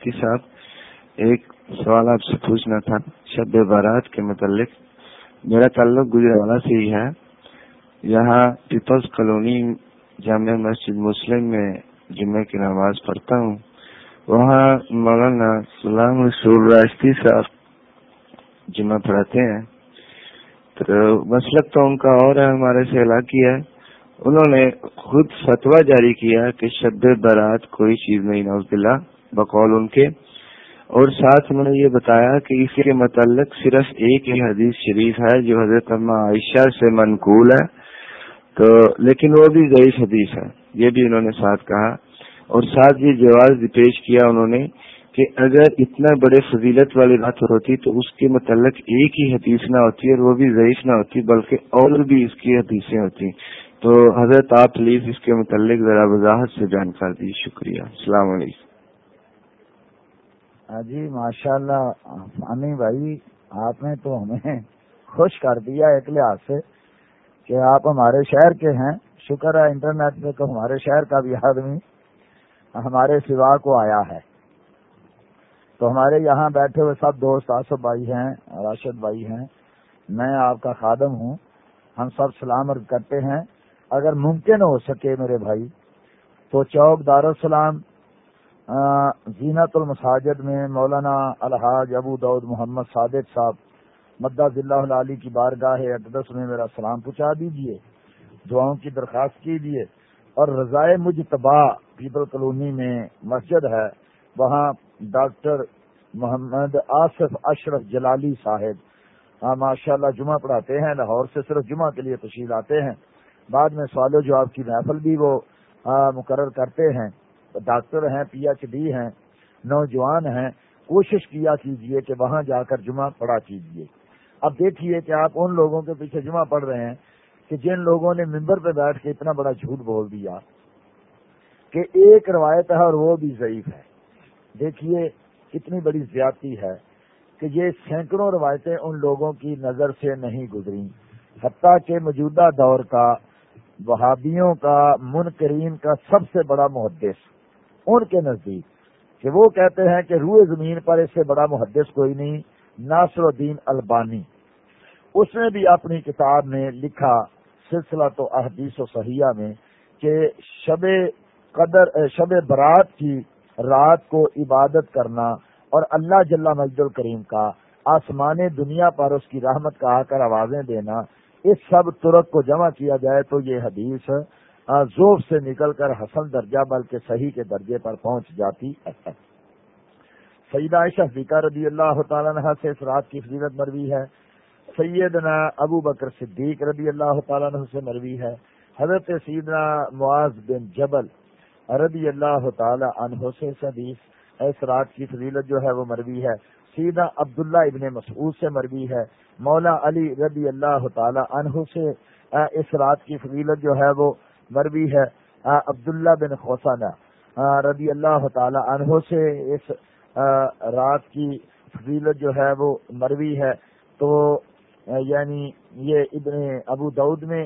مفتی صاحب ایک سوال آپ سے پوچھنا تھا، شب بارات کے متعلق۔ میرا تعلق گجرا والا سے ہی ہے۔ یہاں پیپلز کالونی جامع مسجد مسلم میں جمعہ کی نماز پڑھتا ہوں۔ وہاں مولانا سلام رسول راشتی صاحب جمعہ پڑھاتے ہیں۔ تو مسلک تو ان کا اور ہے، ہمارے سے علاقی ہے۔ انہوں نے خود فتوا جاری کیا کہ شب برات کوئی چیز نہیں نوز بلا بقول ان کے۔ اور ساتھ انہوں نے یہ بتایا کہ اس کے متعلق صرف ایک ہی حدیث شریف ہے جو حضرت عائشہ سے منقول ہے۔ تو لیکن وہ بھی ضعیف حدیث ہے، یہ بھی انہوں نے ساتھ کہا۔ اور ساتھ یہ جواز پیش کیا انہوں نے کہ اگر اتنا بڑے فضیلت والی بات ہوتی تو اس کے متعلق ایک ہی حدیث نہ ہوتی اور وہ بھی ضعیف نہ ہوتی، بلکہ اور بھی اس کی حدیثیں ہوتی۔ تو حضرت آپ پلیز اس کے متعلق ذرا وضاحت سے جانکار دی شکریہ۔ السلام علیکم۔ ہاں جی ماشاء اللہ امی بھائی، آپ نے تو ہمیں خوش کر دیا ایک لحاظ سے کہ آپ ہمارے شہر کے ہیں۔ شکر ہے، انٹرنیٹ پہ تو ہمارے شہر کا بھی آدمی ہمارے سوا کو آیا ہے۔ تو ہمارے یہاں بیٹھے ہوئے سب دوست آصف بھائی ہیں، راشد بھائی ہیں، میں آپ کا خادم ہوں۔ ہم سب سلام عرض کرتے ہیں۔ اگر ممکن ہو سکے میرے بھائی، تو چوک دارالسلام زینت المساجد میں مولانا الحاظ ابو دعود محمد صادق صاحب، مدہ ضلع علی کی بارگاہ اقدس میں میرا سلام پہنچا دیجیے دعاؤں کی درخواست کیجیے اور رضائے مجتبا پیپل کالونی میں مسجد ہے، وہاں ڈاکٹر محمد آصف اشرف جلالی صاحب ہاں، ماشاء اللہ جمعہ پڑھاتے ہیں، لاہور سے صرف جمعہ کے لیے تشکیل آتے ہیں، بعد میں سوال و جواب کی محفل بھی وہ مقرر کرتے ہیں۔ ڈاکٹر ہیں، پی ایچ ڈی ہیں، نوجوان ہیں، کوشش کیا کیجیے کہ وہاں جا کر جمعہ پڑھا کیجیے۔ اب دیکھیے کہ آپ ان لوگوں کے پیچھے جمعہ پڑھ رہے ہیں کہ جن لوگوں نے ممبر پہ بیٹھ کے اتنا بڑا جھوٹ بول دیا کہ ایک روایت ہے اور وہ بھی ضعیف ہے۔ دیکھیے کتنی بڑی زیادتی ہے کہ یہ سینکڑوں روایتیں ان لوگوں کی نظر سے نہیں گزری حتیٰ کہ موجودہ دور کا، وہابیوں کا، منکرین کا سب سے بڑا محدث۔ ان کے نزدیک، کہ وہ کہتے ہیں کہ روئے زمین پر اس سے بڑا محدث کوئی نہیں، ناصر الدین البانی۔ اس نے بھی اپنی کتاب میں لکھا سلسلہ تو احدیث و صحیحہ میں کہ شب قدر، شب برات کی رات کو عبادت کرنا اور اللہ جل مجد الکریم کا آسمان دنیا پر اس کی رحمت کا آ کر آوازیں دینا، اس سب ترک کو جمع کیا جائے تو یہ حدیث ذوف سے نکل کر حسن درجہ بلکہ صحیح کے درجے پر پہنچ جاتی ہے۔ سیدہ عائشہ فکا رضی اللہ تعالیٰ عنہ سے اس رات کی فضیلت مروی ہے۔ سیدنا ابو بکر صدیق رضی اللہ تعالیٰ عنہ سے مروی ہے۔ حضرت سیدنا معاذ بن جبل رضی اللہ تعالی عنہ سے حدیث اس رات کی فضیلت جو ہے وہ مروی ہے۔ سیدھا عبداللہ ابن مسعود سے مروی ہے۔ مولا علی رضی اللہ تعالی عنہ سے اس رات کی فضیلت جو ہے وہ مروی ہے عبداللہ بن خوسانہ رضی اللہ تعالی عنہ سے اس رات کی فضیلت جو ہے وہ مروی ہے۔ تو یعنی یہ ابن ابو دعود میں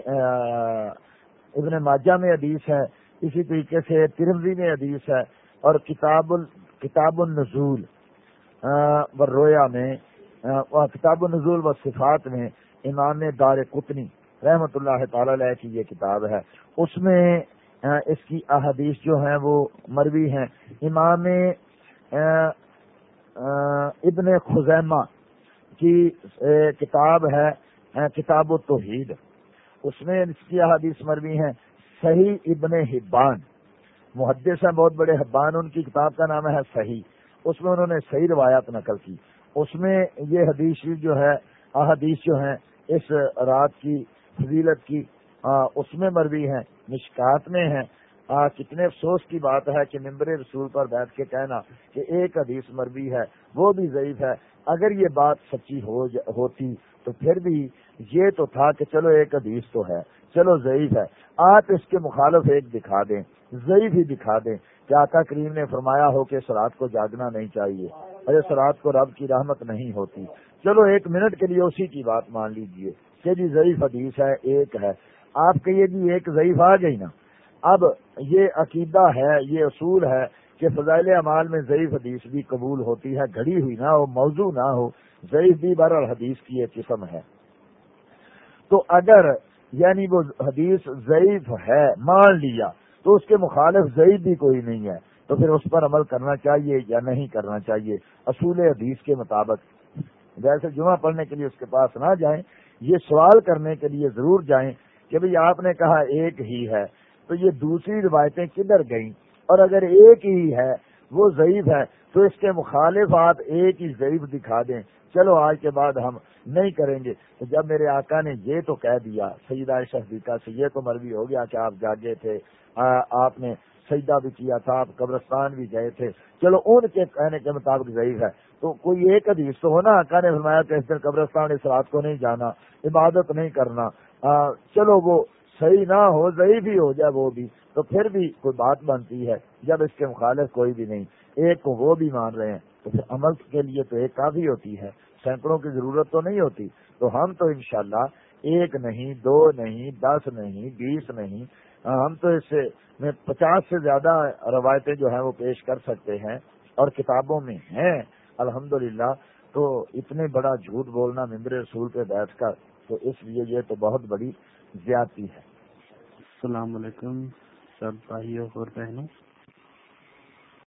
ابن ماجہ میں حدیث ہے۔ اسی طریقے سے ترمزی میں حدیث ہے۔ اور کتاب ال، کتاب النزول و رویا میں کتاب النزول و صفات میں امام دار قطنی رحمت اللہ تعالی علیہ کی یہ کتاب ہے۔ اس میں اس کی احادیث جو ہیں وہ مروی ہیں۔ امام ابن خزیمہ کی کتاب ہے کتاب و توحید اس میں اس کی احادیث مروی ہیں۔ صحیح ابن حبان۔ محدث ہیں، بہت بڑے حبان، ان کی کتاب کا نام ہے صحیح۔ اس میں انہوں نے صحیح روایات نقل کی۔ اس میں یہ حدیث جو ہے، احادیث جو ہیں، اس رات کی فضیلت کی اس میں مروی ہیں، مشکات میں ہیں۔ کتنے افسوس کی بات ہے کہ ممبر رسول پر بیٹھ کے کہنا کہ ایک حدیث مروی ہے، وہ بھی ضعیف ہے۔ اگر یہ بات سچی ہو ہوتی تو پھر بھی یہ تو تھا کہ چلو ایک حدیث تو ہے، چلو ضعیف ہے۔ آپ اس کے مخالف ایک دکھا دیں، ضعیف ہی دکھا دیں۔ کہ آقا کریم نے فرمایا ہو کہ سرات کو جاگنا نہیں چاہیے؟ ارے سرات کو رب کی رحمت نہیں ہوتی۔ چلو ایک منٹ کے لیے اسی کی بات مان لیجیے۔ کہ جی ضعیف حدیث ہے، ایک ہے۔ آپ کہیے جی ایک ضعیف آ گئی نا۔ اب یہ عقیدہ ہے، یہ اصول ہے کہ فضائل اعمال میں ضعیف حدیث بھی قبول ہوتی ہے، گھڑی ہوئی نہ ہو، موضوع نہ ہو، ضعیف بھی بر حدیث کی ایک قسم ہے۔ تو اگر یعنی وہ حدیث ضعیف ہے، مان لیا، تو اس کے مخالف ضعیف بھی کوئی نہیں ہے۔ تو پھر اس پر عمل کرنا چاہیے یا نہیں کرنا چاہیے؟ اصول حدیث کے مطابق۔ جیسے جمعہ پڑھنے کے لیے اس کے پاس نہ جائیں یہ سوال کرنے کے لیے ضرور جائیں کہ بھئی آپ نے کہا ایک ہی ہے، تو یہ دوسری روایتیں کدھر گئیں؟ اور اگر ایک ہی ہے، وہ ضعیف ہے، تو اس کے مخالف آپ ایک ہی ضعیف دکھا دیں۔ چلو، آج کے بعد ہم نہیں کریں گے۔ تو جب میرے آقا نے یہ تو کہہ دیا، سیدہ شہدیقہ سے یہ تو مروی ہو گیا کہ آپ جاگے تھے آپ نے سجدہ بھی کیا تھا، آپ قبرستان بھی گئے تھے۔ چلو، ان کے کہنے کے مطابق ضعیف ہے۔ تو کوئی ایک حدیث تو ہونا، آقا نے فرمایا کہ اس دن قبرستان اس رات کو نہیں جانا، عبادت نہیں کرنا۔ چلو، وہ صحیح نہ ہو، ضعیف بھی ہو جائے وہ بھی۔ تو پھر بھی کوئی بات بنتی ہے جب اس کے مخالف کوئی بھی نہیں۔ ایک کو وہ بھی مان رہے ہیں۔ تو پھر عمل کے لیے تو ایک کافی ہوتی ہے۔ سینکڑوں کی ضرورت تو نہیں ہوتی۔ تو ہم تو انشاءاللہ ایک نہیں، دو نہیں، دس نہیں، بیس نہیں ہم تو اس میں پچاس سے زیادہ روایتیں جو ہیں وہ پیش کر سکتے ہیں اور کتابوں میں ہیں، الحمدللہ۔ تو اتنے بڑا جھوٹ بولنا ممبر رسول پہ بیٹھ کر، تو اس لیے یہ تو بہت بڑی زیادتی ہے۔ السلام علیکم، سب بھائیوں اور بہنوں۔